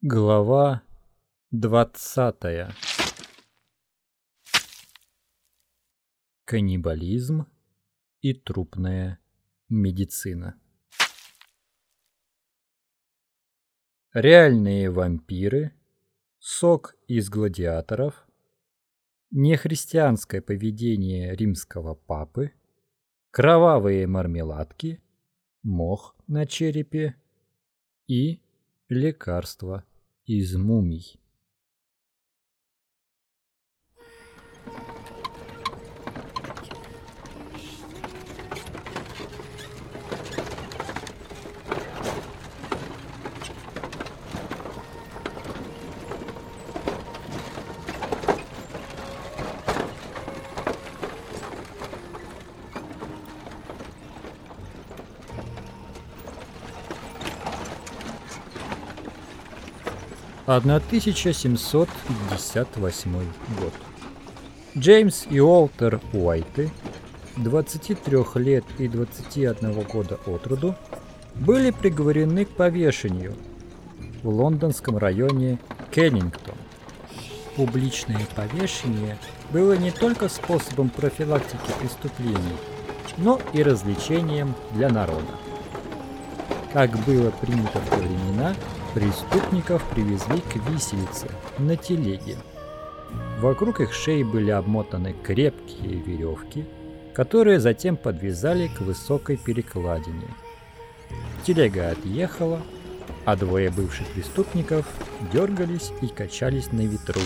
Глава двадцатая. Каннибализм и трупная медицина. Реальные вампиры, сок из гладиаторов, нехристианское поведение римского папы, кровавые мармеладки, мох на черепе и лекарства из мумий. 1758 год. Джеймс и Уолтер Уайты, 23 лет и 21 года от роду, были приговорены к повешению в лондонском районе Кеннингтон. Публичное повешение было не только способом профилактики преступлений, но и развлечением для народа. Как было принято в те времена, Преступников привезли к виселице на телеге. Вокруг их шеи были обмотаны крепкие веревки, которые затем подвязали к высокой перекладине. Телега отъехала, а двое бывших преступников дергались и качались на ветру,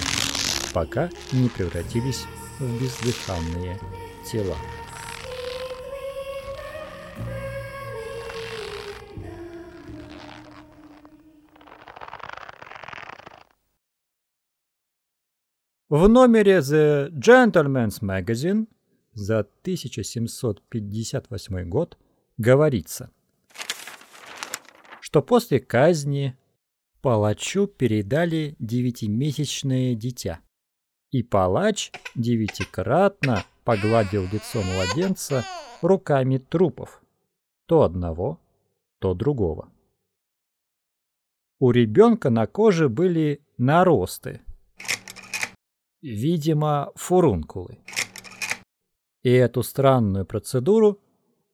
пока не превратились в бездыханные тела. В номере The Gentleman's Magazine за 1758 год говорится, что после казни палачу передали девятимесячное дитя, и палач девятикратно погладил лицо младенца руками трупов, то одного, то другого. У ребенка на коже были наросты – видимо, фурункулы. И эту странную процедуру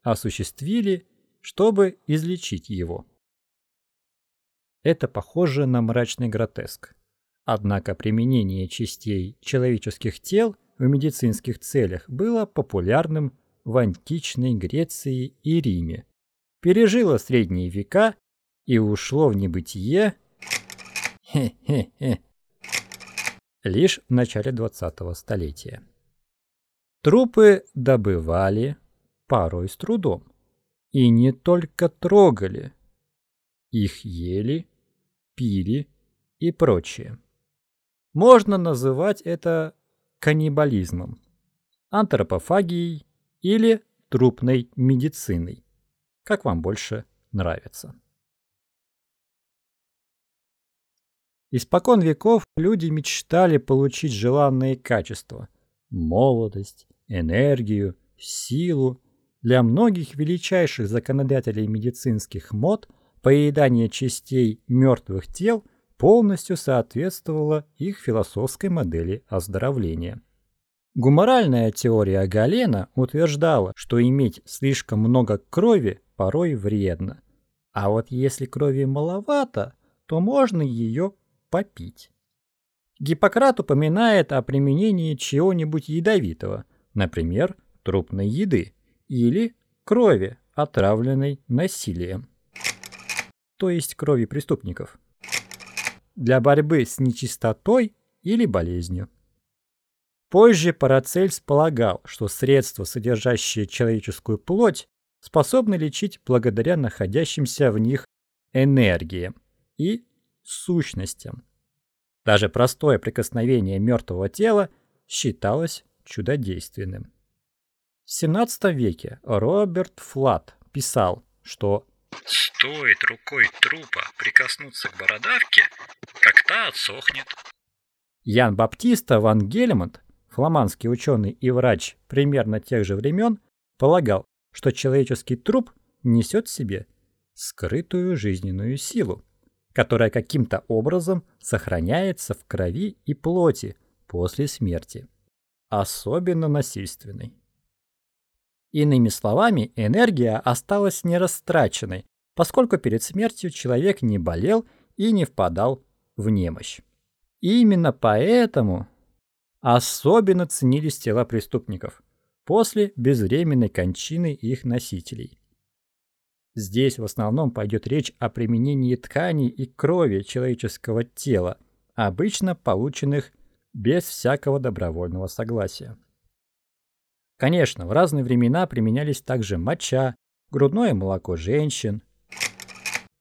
осуществили, чтобы излечить его. Это похоже на мрачный гротеск. Однако применение частей человеческих тел в медицинских целях было популярным в античной Греции и Риме, пережило средние века и ушло в небытие хе-хе-хе лишь в начале 20-го столетия. Трупы добывали порой с трудом. И не только трогали. Их ели, пили и прочее. Можно называть это каннибализмом, антропофагией или трупной медициной, как вам больше нравится. Испокон веков люди мечтали получить желанные качества – молодость, энергию, силу. Для многих величайших законодателей медицинских мод поедание частей мертвых тел полностью соответствовало их философской модели оздоровления. Гуморальная теория Галена утверждала, что иметь слишком много крови порой вредно. А вот если крови маловато, то можно ее попить. Гиппократ упоминает о применении чего-нибудь ядовитого, например, трупной еды или крови, отравленной насилием, то есть крови преступников, для борьбы с нечистотой или болезнью. Позже Парацельс полагал, что средства, содержащие человеческую плоть, способны лечить благодаря находящимся в них энергиям и сущностям. Даже простое прикосновение мертвого тела считалось чудодейственным. В 17 веке Роберт Флат писал, что «Стоит рукой трупа прикоснуться к бородавке, как та отсохнет». Ян Баптиста ван Гельмонт, фламандский ученый и врач примерно тех же времен, полагал, что человеческий труп несет в себе скрытую жизненную силу которая каким-то образом сохраняется в крови и плоти после смерти, особенно насильственной. Иными словами, энергия осталась нерастраченной, поскольку перед смертью человек не болел и не впадал в немощь. Именно поэтому особенно ценились тела преступников после безвременной кончины их носителей. Здесь в основном пойдет речь о применении тканей и крови человеческого тела, обычно полученных без всякого добровольного согласия. Конечно, в разные времена применялись также моча, грудное молоко женщин.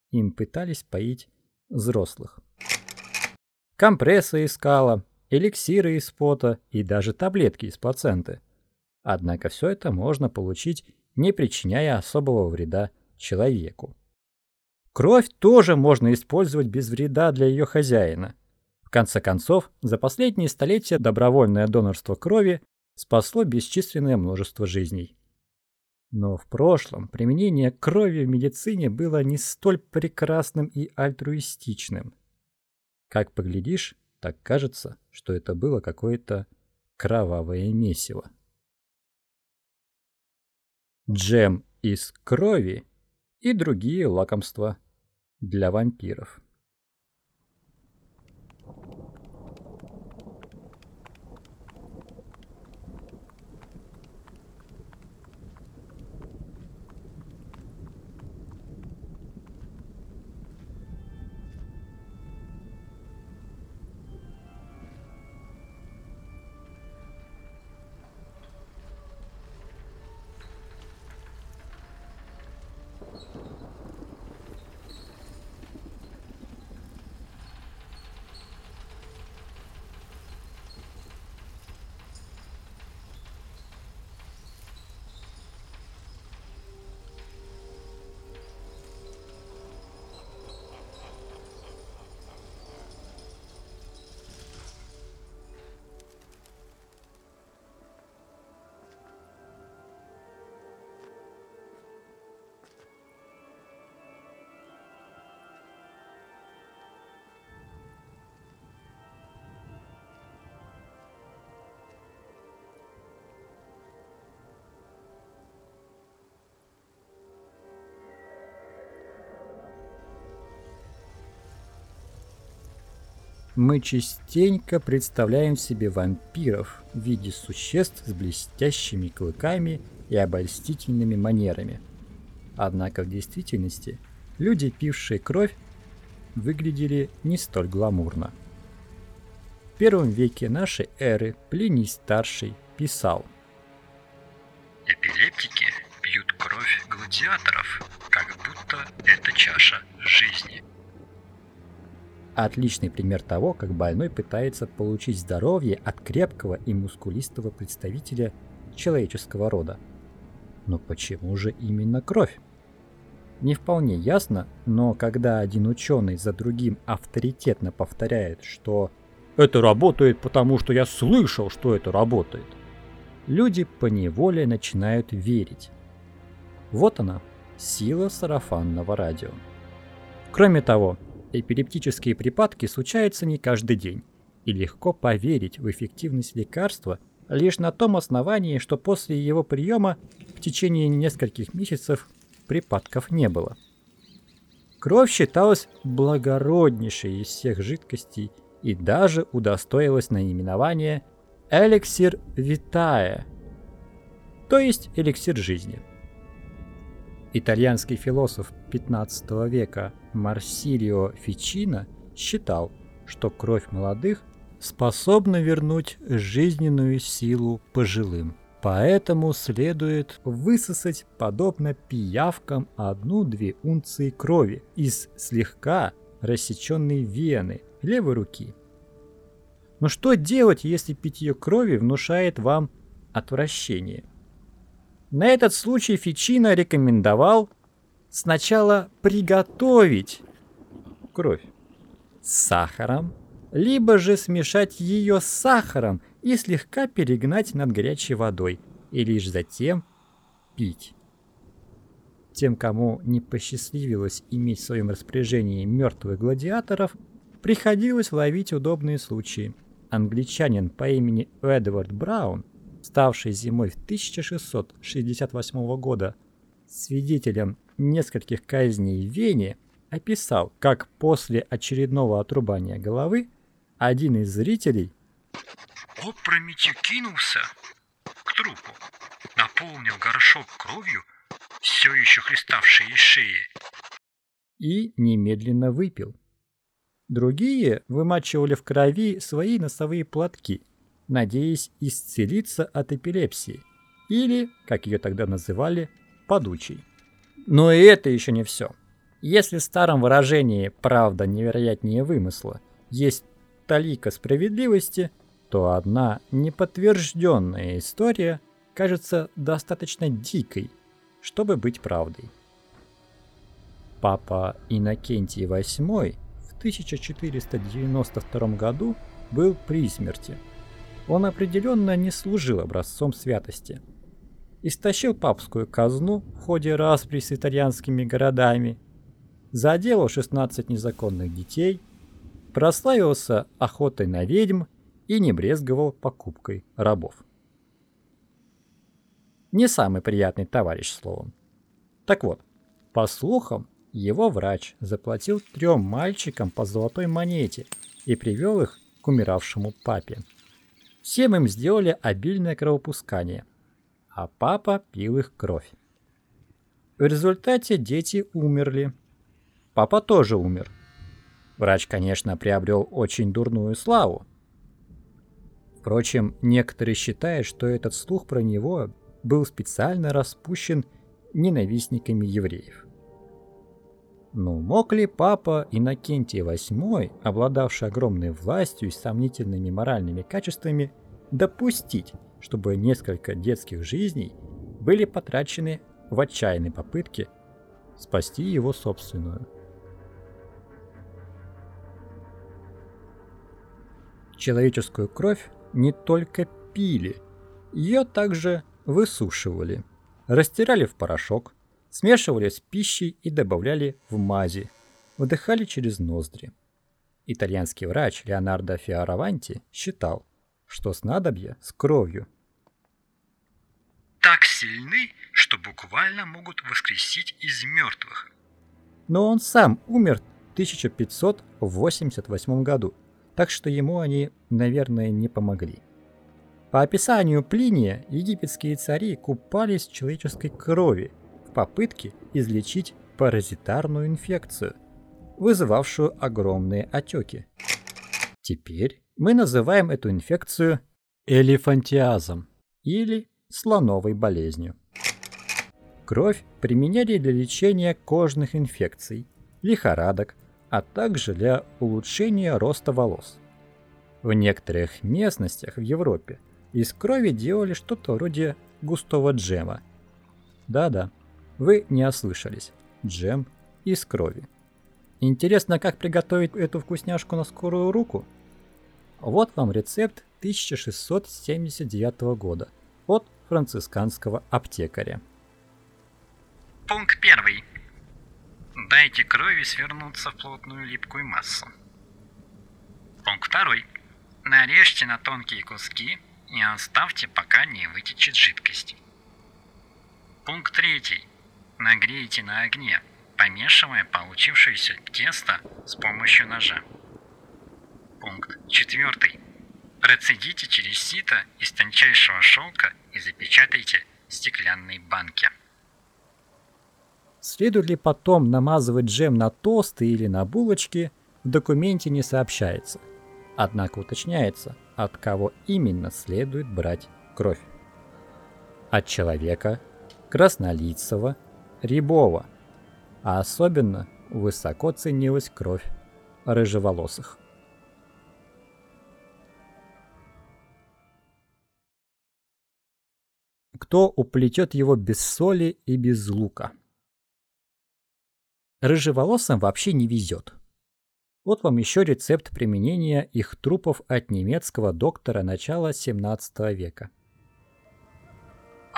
Им пытались поить взрослых. Компрессы из кала, эликсиры из пота и даже таблетки из плаценты. Однако все это можно получить, не причиняя особого вреда человеку. Кровь тоже можно использовать без вреда для ее хозяина. В конце концов, за последние столетия добровольное донорство крови спасло бесчисленное множество жизней. Но в прошлом применение крови в медицине было не столь прекрасным и альтруистичным. Как поглядишь, так кажется, что это было какое-то кровавое месиво. Джем из крови и другие лакомства для вампиров. Мы частенько представляем себе вампиров в виде существ с блестящими клыками и обольстительными манерами. Однако в действительности люди, пившие кровь, выглядели не столь гламурно. В первом веке нашей эры Плиний Старший писал Эпилептики пьют кровь гладиаторов, как будто это чаша жизни. Отличный пример того, как больной пытается получить здоровье от крепкого и мускулистого представителя человеческого рода. Но почему же именно кровь? Не вполне ясно, но когда один ученый за другим авторитетно повторяет, что «это работает, потому что я слышал, что это работает», люди поневоле начинают верить. Вот она, сила сарафанного радио. Кроме того, Эпилептические припадки случаются не каждый день, и легко поверить в эффективность лекарства лишь на том основании, что после его приема в течение нескольких месяцев припадков не было. Кровь считалась благороднейшей из всех жидкостей и даже удостоилась наименования эликсир витая, то есть эликсир жизни. Итальянский философ 15 века Марсилио Фичино считал, что кровь молодых способна вернуть жизненную силу пожилым. Поэтому следует высосать, подобно пиявкам, одну-две унции крови из слегка рассеченной вены левой руки. Но что делать, если питье крови внушает вам отвращение? На этот случай Фичино рекомендовал сначала приготовить кровь с сахаром, либо же смешать ее с сахаром и слегка перегнать над горячей водой, и лишь затем пить. Тем, кому не посчастливилось иметь в своем распоряжении мертвых гладиаторов, приходилось ловить удобные случаи. Англичанин по имени Эдвард Браун, ставший зимой в 1668 года свидетелем нескольких казней в Вене, описал, как после очередного отрубания головы один из зрителей опрометью кинулся к трупу, наполнил горшок кровью, все еще хлеставшей из шеи, и немедленно выпил. Другие вымачивали в крови свои носовые платки, надеясь исцелиться от эпилепсии, или, как ее тогда называли, подучей. Но и это еще не все. Если в старом выражении «правда невероятнее вымысла» есть талика справедливости, то одна неподтвержденная история кажется достаточно дикой, чтобы быть правдой. Папа Иннокентий VIII в 1492 году был при смерти. Он определенно не служил образцом святости. Истощил папскую казну в ходе распри с итальянскими городами, заделал 16 незаконных детей, прославился охотой на ведьм и не брезговал покупкой рабов. Не самый приятный товарищ, словом. Так вот, по слухам, его врач заплатил трем мальчикам по золотой монете и привел их к умиравшему папе. Всем им сделали обильное кровопускание, а папа пил их кровь. В результате дети умерли. Папа тоже умер. Врач, конечно, приобрел очень дурную славу, Впрочем, некоторые считают, что этот слух про него был специально распущен ненавистниками евреев. Но мог ли папа Иннокентий VIII, обладавший огромной властью и сомнительными моральными качествами, допустить, чтобы несколько детских жизней были потрачены в отчаянной попытке спасти его собственную? Человеческую кровь не только пили, ее также высушивали, растирали в порошок, смешивали с пищей и добавляли в мази, вдыхали через ноздри. Итальянский врач Леонардо Фиораванти считал, что снадобья с кровью так сильны, что буквально могут воскресить из мертвых. Но он сам умер в 1588 году – так что ему они, наверное, не помогли. По описанию Плиния, египетские цари купались в человеческой крови в попытке излечить паразитарную инфекцию, вызывавшую огромные отеки. Теперь мы называем эту инфекцию элефантиазом или слоновой болезнью. Кровь применяли для лечения кожных инфекций, лихорадок, а также для улучшения роста волос. В некоторых местностях в Европе из крови делали что-то вроде густого джема. Да-да, вы не ослышались. Джем из крови. Интересно, как приготовить эту вкусняшку на скорую руку? Вот вам рецепт 1679 года от францисканского аптекаря. Пункт первый. Дайте крови свернуться в плотную липкую массу. Пункт второй. Нарежьте на тонкие куски и оставьте, пока не вытечет жидкость. Пункт третий. Нагрейте на огне, помешивая получившееся тесто с помощью ножа. Пункт четвертый. Процедите через сито из тончайшего шелка и запечатайте в стеклянной банке. Следует ли потом намазывать джем на тосты или на булочки, в документе не сообщается. Однако уточняется, от кого именно следует брать кровь. От человека, краснолицего, рябого, а особенно высоко ценилась кровь рыжеволосых. Кто уплетет его без соли и без лука? Рыжеволосым вообще не везет. Вот вам еще рецепт применения их трупов от немецкого доктора начала 17 века.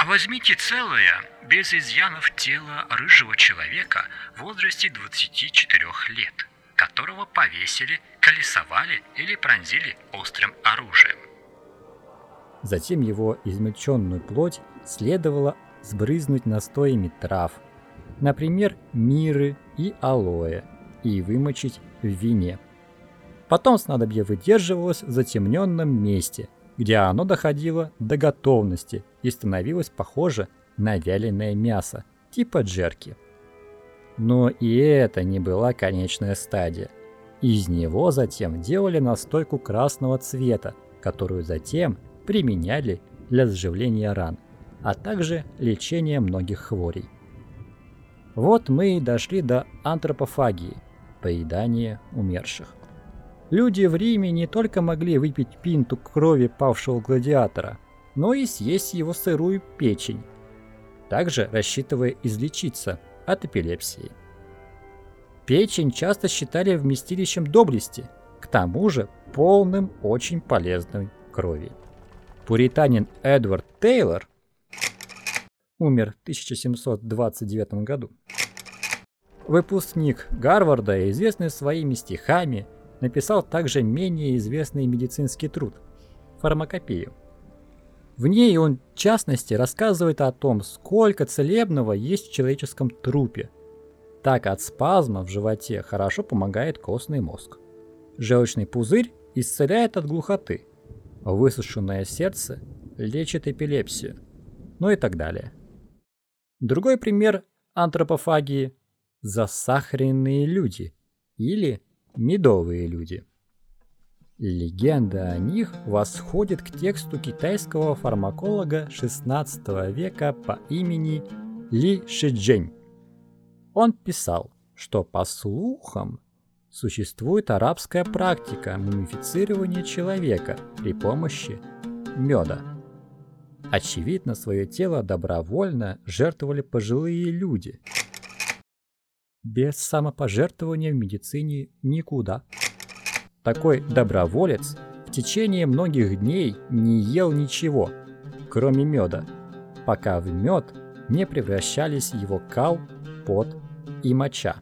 Возьмите целое, без изъянов тело рыжего человека в возрасте 24 лет, которого повесили, колесовали или пронзили острым оружием. Затем его измельченную плоть следовало сбрызнуть настоями трав, например, миры и алоэ, и вымочить в вине. Потом снадобье выдерживалось в затемненном месте, где оно доходило до готовности и становилось похоже на вяленое мясо, типа джерки. Но и это не была конечная стадия. Из него затем делали настойку красного цвета, которую затем применяли для заживления ран, а также лечения многих хворей. Вот мы и дошли до антропофагии, поедания умерших. Люди в Риме не только могли выпить пинту крови павшего гладиатора, но и съесть его сырую печень, также рассчитывая излечиться от эпилепсии. Печень часто считали вместилищем доблести, к тому же полным очень полезной крови. Пуританин Эдвард Тейлор умер в 1729 году. Выпускник Гарварда, известный своими стихами, написал также менее известный медицинский труд «Фармакопею». В ней он, в частности, рассказывает о том, сколько целебного есть в человеческом трупе. Так от спазма в животе хорошо помогает костный мозг. Желчный пузырь исцеляет от глухоты – Высушенное сердце лечит эпилепсию, ну и так далее. Другой пример антропофагии – засахаренные люди или медовые люди. Легенда о них восходит к тексту китайского фармаколога XVI века по имени Ли Шиджень. Он писал, что по слухам Существует арабская практика мумифицирования человека при помощи меда. Очевидно, свое тело добровольно жертвовали пожилые люди. Без самопожертвования в медицине никуда. Такой доброволец в течение многих дней не ел ничего, кроме меда, пока в мед не превращались его кал, пот и моча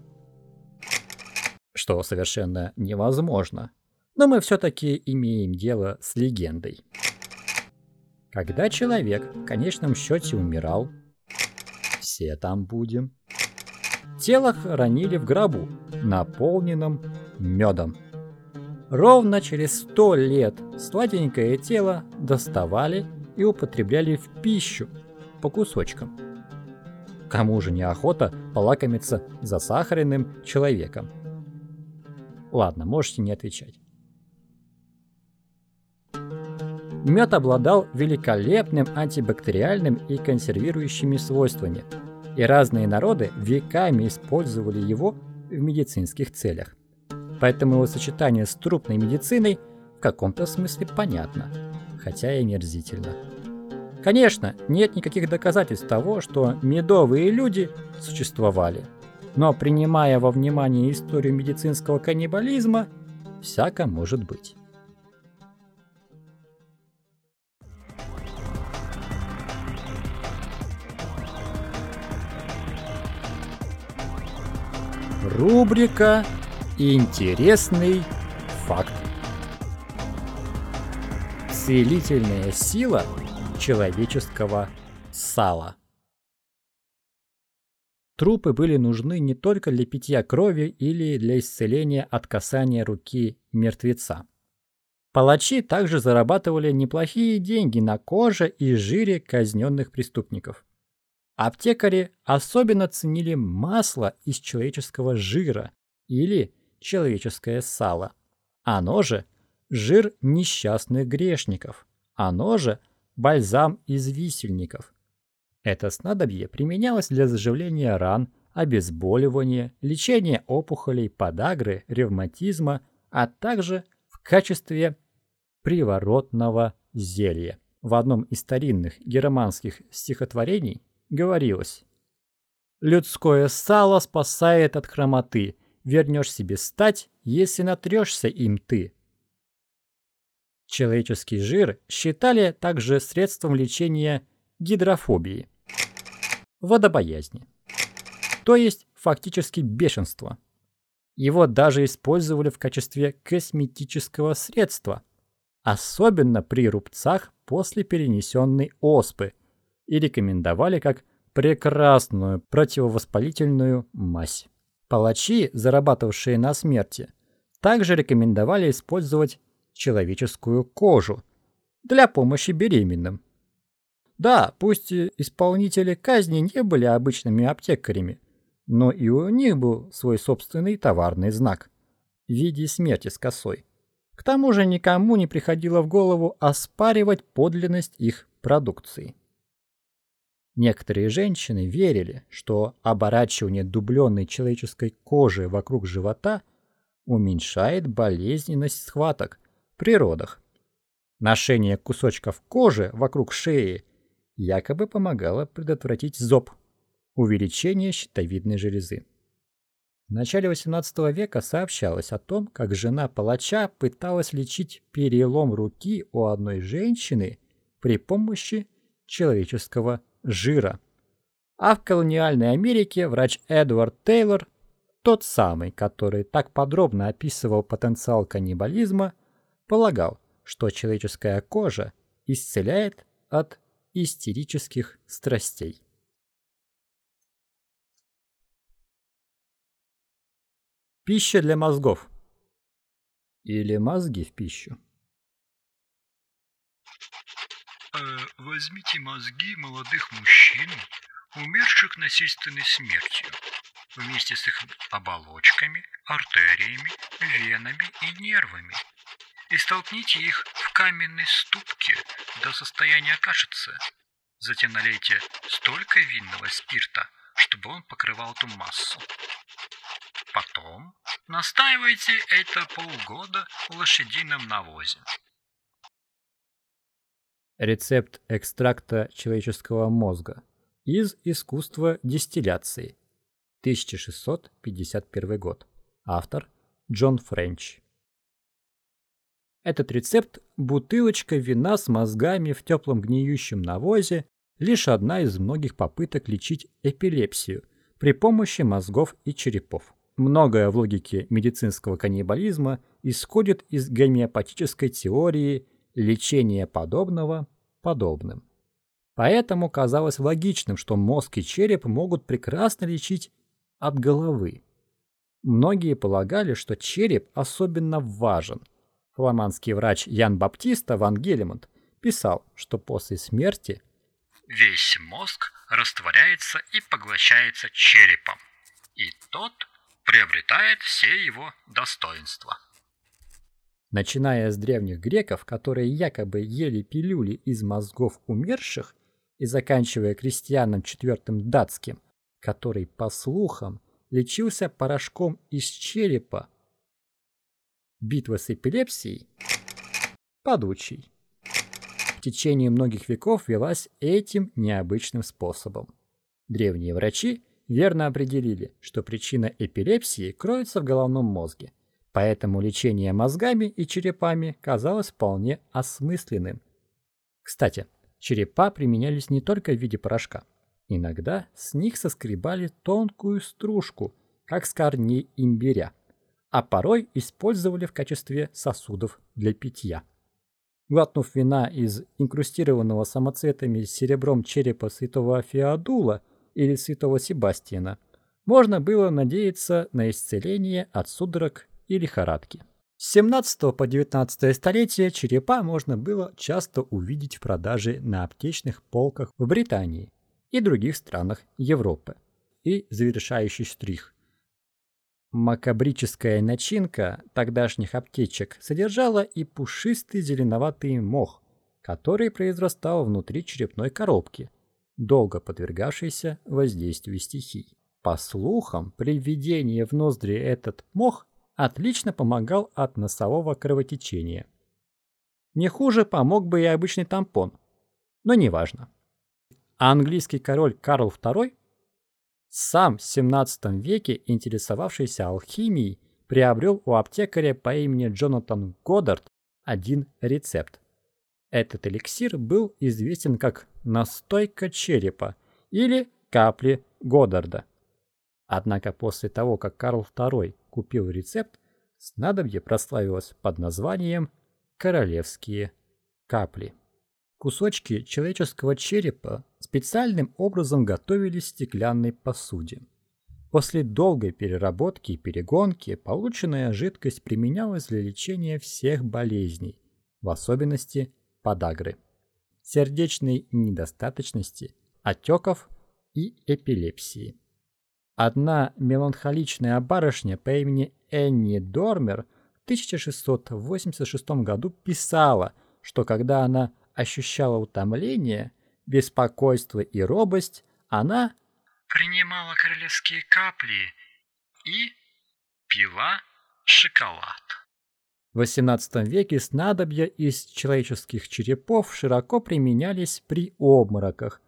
что совершенно невозможно. Но мы все-таки имеем дело с легендой. Когда человек в конечном счете умирал, все там будем. Тело хранили в гробу, наполненном медом. Ровно через сто лет сладенькое тело доставали и употребляли в пищу по кусочкам. Кому же неохота полакомиться засахаренным человеком? Ладно, можете не отвечать. Мед обладал великолепным антибактериальным и консервирующими свойствами, и разные народы веками использовали его в медицинских целях. Поэтому его сочетание с трупной медициной в каком-то смысле понятно, хотя и мерзительно. Конечно, нет никаких доказательств того, что медовые люди существовали – но принимая во внимание историю медицинского каннибализма, всяко может быть. Рубрика «Интересный факт». Целительная сила человеческого сала. Трупы были нужны не только для питья крови или для исцеления от касания руки мертвеца. Палачи также зарабатывали неплохие деньги на коже и жире казненных преступников. Аптекари особенно ценили масло из человеческого жира или человеческое сало. Оно же жир несчастных грешников. Оно же бальзам из висельников – это снадобье применялось для заживления ран, обезболивания, лечения опухолей, подагры, ревматизма, а также в качестве приворотного зелья. В одном из старинных германских стихотворений говорилось «Людское сало спасает от хромоты, вернешь себе стать, если натрешься им ты». Человеческий жир считали также средством лечения гидрофобии, водобоязни, то есть фактически бешенства. Его даже использовали в качестве косметического средства, особенно при рубцах после перенесенной оспы, и рекомендовали как прекрасную противовоспалительную мазь. Палачи, зарабатывавшие на смерти, также рекомендовали использовать человеческую кожу для помощи беременным. Да, пусть исполнители казни не были обычными аптекарями, но и у них был свой собственный товарный знак в виде смерти с косой. К тому же никому не приходило в голову оспаривать подлинность их продукции. Некоторые женщины верили, что оборачивание дубленной человеческой кожи вокруг живота уменьшает болезненность схваток при родах. Ношение кусочков кожи вокруг шеи якобы помогало предотвратить зоб, увеличение щитовидной железы. В начале XVIII века сообщалось о том, как жена палача пыталась лечить перелом руки у одной женщины при помощи человеческого жира. А в колониальной Америке врач Эдвард Тейлор, тот самый, который так подробно описывал потенциал каннибализма, полагал, что человеческая кожа исцеляет от истерических страстей. Пища для мозгов. Или мозги в пищу. Э, возьмите мозги молодых мужчин, умерших насильственной смертью, вместе с их оболочками, артериями, венами и нервами, и столкните их в каменной ступке до состояния кашицы. Затем налейте столько винного спирта, чтобы он покрывал эту массу. Потом настаивайте это полгода в лошадином навозе. Рецепт экстракта человеческого мозга из искусства дистилляции. 1651 год. Автор Джон Френч. Этот рецепт – бутылочка вина с мозгами в теплом гниющем навозе, лишь одна из многих попыток лечить эпилепсию при помощи мозгов и черепов. Многое в логике медицинского каннибализма исходит из гомеопатической теории – лечение подобного подобным. Поэтому казалось логичным, что мозг и череп могут прекрасно лечить от головы. Многие полагали, что череп особенно важен. Фламандский врач Ян Баптиста ван Гелемонт писал, что после смерти весь мозг растворяется и поглощается черепом, и тот приобретает все его достоинства. Начиная с древних греков, которые якобы ели пилюли из мозгов умерших, и заканчивая крестьяном четвертым датским, который, по слухам, лечился порошком из черепа. Битва с эпилепсией подучий. В течение многих веков велась этим необычным способом. Древние врачи верно определили, что причина эпилепсии кроется в головном мозге, Поэтому лечение мозгами и черепами казалось вполне осмысленным. Кстати, черепа применялись не только в виде порошка. Иногда с них соскребали тонкую стружку, как с корней имбиря, а порой использовали в качестве сосудов для питья. Глотнув вина из инкрустированного самоцветами серебром черепа святого Феодула или святого Себастьяна, можно было надеяться на исцеление от судорог и лихорадки. С 17 по 19 столетие черепа можно было часто увидеть в продаже на аптечных полках в Британии и других странах Европы. И завершающий штрих. Макабрическая начинка тогдашних аптечек содержала и пушистый зеленоватый мох, который произрастал внутри черепной коробки, долго подвергавшийся воздействию стихий. По слухам, при введении в ноздри этот мох отлично помогал от носового кровотечения. Не хуже помог бы и обычный тампон, но неважно. А английский король Карл II, сам в 17 веке интересовавшийся алхимией, приобрел у аптекаря по имени Джонатан Годдард один рецепт. Этот эликсир был известен как настойка черепа или капли Годдарда. Однако после того, как Карл II купил рецепт, снадобье прославилось под названием «королевские капли». Кусочки человеческого черепа специальным образом готовились в стеклянной посуде. После долгой переработки и перегонки полученная жидкость применялась для лечения всех болезней, в особенности подагры, сердечной недостаточности, отеков и эпилепсии. Одна меланхоличная барышня по имени Энни Дормер в 1686 году писала, что когда она ощущала утомление, беспокойство и робость, она принимала королевские капли и пила шоколад. В XVIII веке снадобья из человеческих черепов широко применялись при обмороках,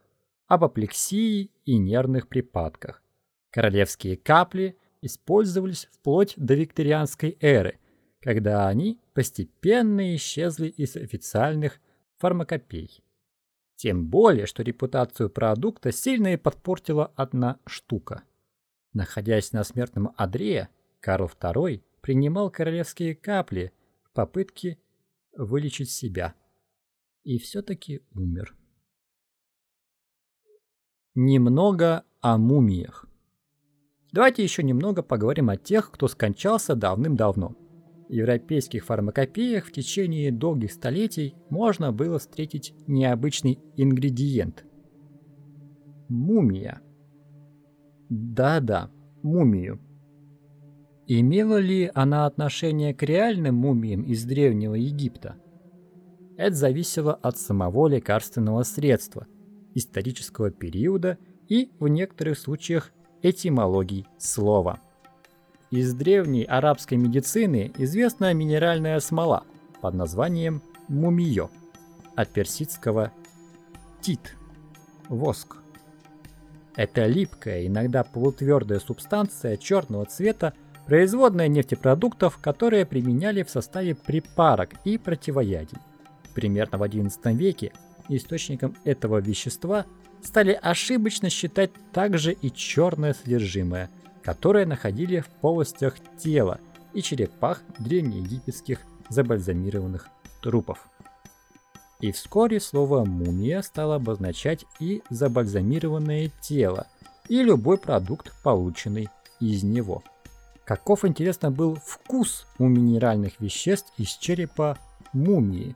апоплексии и нервных припадках. Королевские капли использовались вплоть до викторианской эры, когда они постепенно исчезли из официальных фармакопей. Тем более, что репутацию продукта сильно и подпортила одна штука. Находясь на смертном одре, Карл II принимал королевские капли в попытке вылечить себя. И все-таки умер. Немного о мумиях. Давайте еще немного поговорим о тех, кто скончался давным-давно. Европейских фармакопеях в течение долгих столетий можно было встретить необычный ингредиент. Мумия. Да-да, мумию. Имела ли она отношение к реальным мумиям из Древнего Египта? Это зависело от самого лекарственного средства, исторического периода и, в некоторых случаях, этимологий слова – из древней арабской медицины известна минеральная смола под названием мумиё, от персидского тит – воск. Это липкая, иногда полутвердая субстанция черного цвета, производная нефтепродуктов, которые применяли в составе припарок и противоядий. Примерно в XI веке источником этого вещества стали ошибочно считать также и черное содержимое – которые находили в полостях тела и черепах древнеегипетских забальзамированных трупов. И вскоре слово «мумия» стало обозначать и забальзамированное тело, и любой продукт, полученный из него. Каков, интересно, был вкус у минеральных веществ из черепа мумии?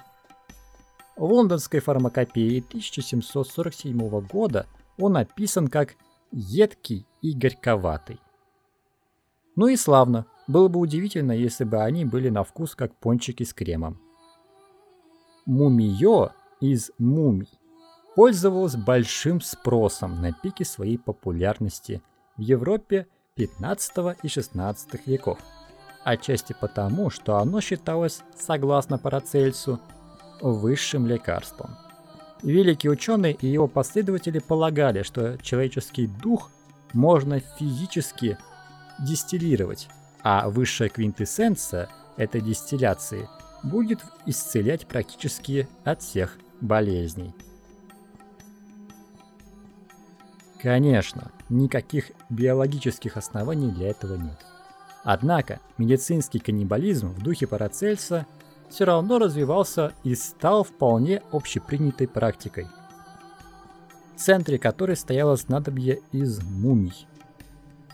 В лондонской фармакопее 1747 года он описан как едкий и горьковатый. Ну и славно. Было бы удивительно, если бы они были на вкус как пончики с кремом. Мумиё из мумий пользовалась большим спросом на пике своей популярности в Европе 15 и 16 веков. Отчасти потому, что оно считалось, согласно Парацельсу, высшим лекарством. Великий ученый и его последователи полагали, что человеческий дух можно физически дистиллировать, а высшая квинтэссенция этой дистилляции будет исцелять практически от всех болезней. Конечно, никаких биологических оснований для этого нет. Однако медицинский каннибализм в духе Парацельса все равно развивался и стал вполне общепринятой практикой, в центре которой стояло снадобье из мумий –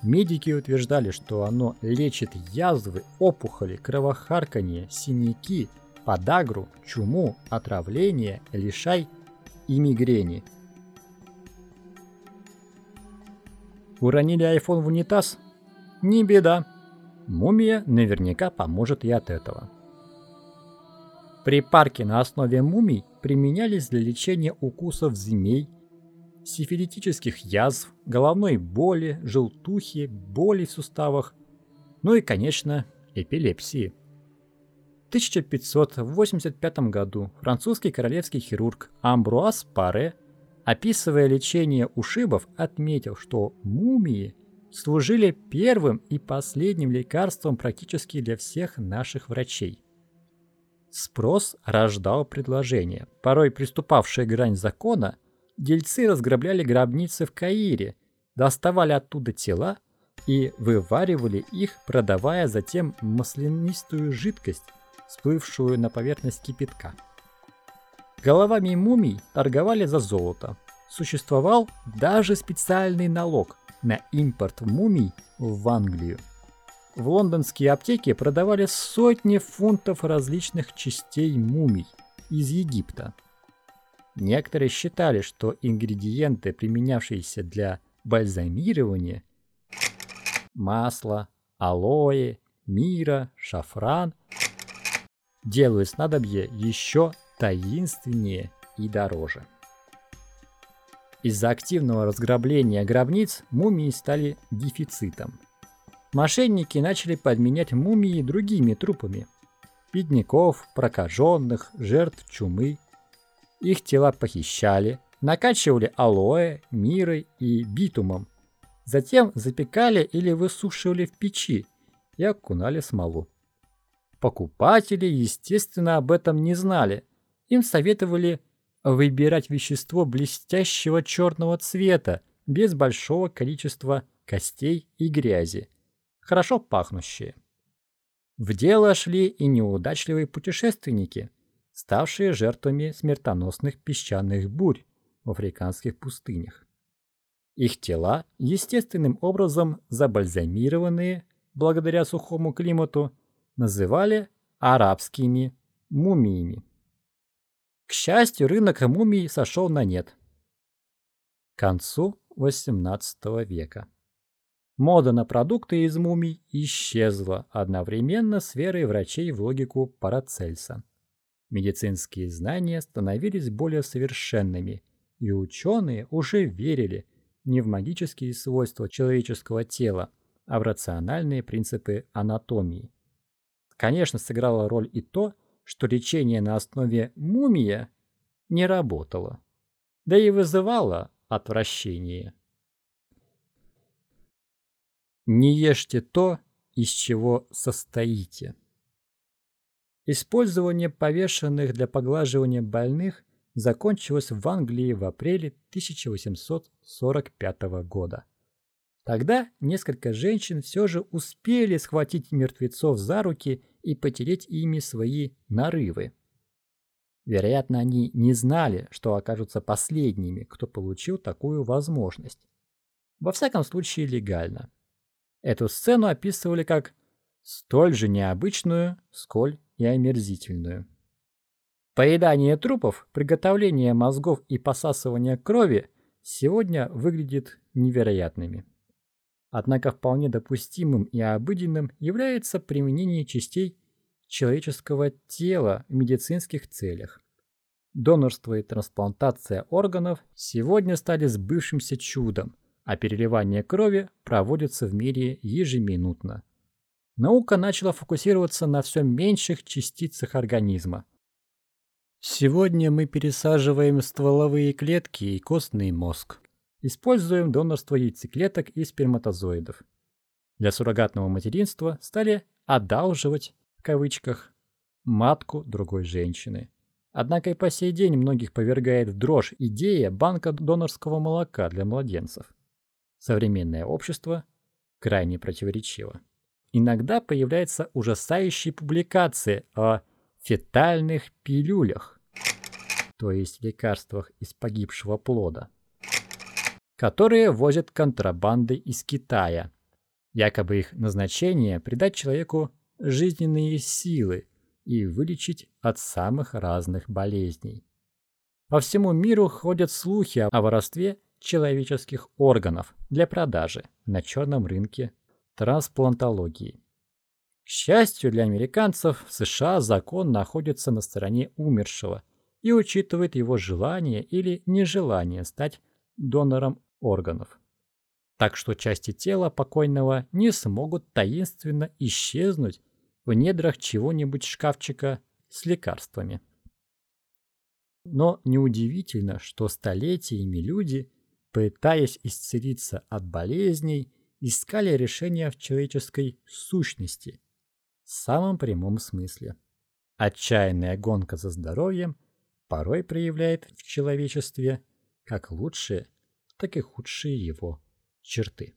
Медики утверждали, что оно лечит язвы, опухоли, кровохарканье, синяки, подагру, чуму, отравление, лишай и мигрени. Уронили iPhone в унитаз? Не беда. Мумия наверняка поможет и от этого. Припарки на основе мумий применялись для лечения укусов змей, сифилитических язв, головной боли, желтухи, боли в суставах, ну и, конечно, эпилепсии. В 1585 году французский королевский хирург Амбруаз Паре, описывая лечение ушибов, отметил, что мумии служили первым и последним лекарством практически для всех наших врачей. Спрос рождал предложение. Порой приступавшие грань закона, дельцы разграбляли гробницы в Каире, доставали оттуда тела и вываривали их, продавая затем маслянистую жидкость, всплывшую на поверхность кипятка. Головами мумий торговали за золото. Существовал даже специальный налог на импорт мумий в Англию. В лондонские аптеки продавали сотни фунтов различных частей мумий из Египта. Некоторые считали, что ингредиенты, применявшиеся для бальзамирования, масло, алоэ, мира, шафран, делают снадобье еще таинственнее и дороже. Из-за активного разграбления гробниц мумии стали дефицитом. Мошенники начали подменять мумии другими трупами. Бедняков, прокаженных, жертв чумы. Их тела похищали, накачивали алоэ, мирой и битумом. Затем запекали или высушивали в печи и окунали смолу. Покупатели, естественно, об этом не знали. Им советовали выбирать вещество блестящего черного цвета, без большого количества костей и грязи, хорошо пахнущие. В дело шли и неудачливые путешественники, ставшие жертвами смертоносных песчаных бурь в африканских пустынях. Их тела, естественным образом забальзамированные благодаря сухому климату, называли арабскими мумиями. К счастью, рынок мумий сошел на нет. К концу XVIII века. Мода на продукты из мумий исчезла одновременно с верой врачей в логику Парацельса. Медицинские знания становились более совершенными, и ученые уже верили не в магические свойства человеческого тела, а в рациональные принципы анатомии. Конечно, сыграла роль и то, что лечение на основе мумия не работало, да и вызывало отвращение. Не ешьте то, из чего состоите. Использование повешенных для поглаживания больных закончилось в Англии в апреле 1845 года. Тогда несколько женщин все же успели схватить мертвецов за руки и потереть ими свои нарывы. Вероятно, они не знали, что окажутся последними, кто получил такую возможность. Во всяком случае, легально. Эту сцену описывали как столь же необычную, сколь и омерзительную. Поедание трупов, приготовление мозгов и посасывание крови сегодня выглядит невероятными. Однако вполне допустимым и обыденным является применение частей человеческого тела в медицинских целях. Донорство и трансплантация органов сегодня стали сбывшимся чудом, а переливание крови проводится в мире ежеминутно. Наука начала фокусироваться на все меньших частицах организма. Сегодня мы пересаживаем стволовые клетки и костный мозг. Используем донорство яйцеклеток и сперматозоидов. Для суррогатного материнства стали «одалживать» в кавычках матку другой женщины. Однако и по сей день многих повергает в дрожь идея банка донорского молока для младенцев. Современное общество крайне противоречиво. Иногда появляются ужасающие публикации о фетальных пилюлях, то есть лекарствах из погибшего плода которые возят контрабандой из Китая. Якобы их назначение – придать человеку жизненные силы и вылечить от самых разных болезней. По всему миру ходят слухи о воровстве человеческих органов для продажи на черном рынке трансплантологии. К счастью для американцев, в США закон находится на стороне умершего и учитывает его желание или нежелание стать донором органов. Так что части тела покойного не смогут таинственно исчезнуть в недрах чего-нибудь шкафчика с лекарствами. Но неудивительно, что столетиями люди, пытаясь исцелиться от болезней, искали решения в человеческой сущности, в самом прямом смысле. Отчаянная гонка за здоровьем порой проявляет в человечестве как лучшие, так и худшие его черты.